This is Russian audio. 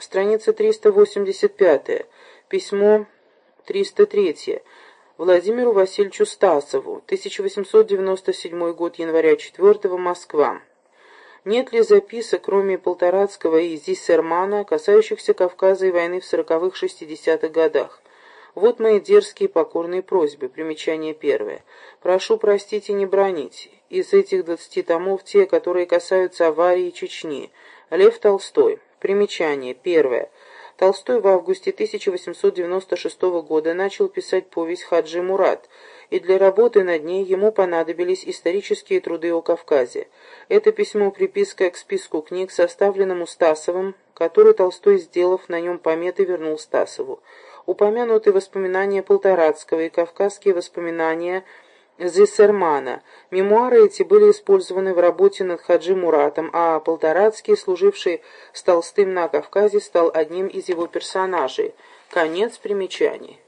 Страница 385. Письмо 303. Владимиру Васильевичу Стасову. 1897 год, января 4 Москва. Нет ли записок, кроме Полторацкого и Зиссермана, касающихся Кавказа и войны в сороковых-шестидесятых годах? Вот мои дерзкие покорные просьбы. Примечание первое. Прошу простить и не бронить. Из этих двадцати томов те, которые касаются аварии Чечни. Лев Толстой. Примечание первое. Толстой в августе 1896 года начал писать повесть «Хаджи Мурат», и для работы над ней ему понадобились исторические труды о Кавказе. Это письмо приписка к списку книг, составленному Стасовым, который Толстой, сделав на нем пометы, вернул Стасову. Упомянуты воспоминания Полторацкого и кавказские воспоминания – Зиссермана. Мемуары эти были использованы в работе над Хаджи Муратом, а Полторацкий, служивший с Толстым на Кавказе, стал одним из его персонажей. Конец примечаний.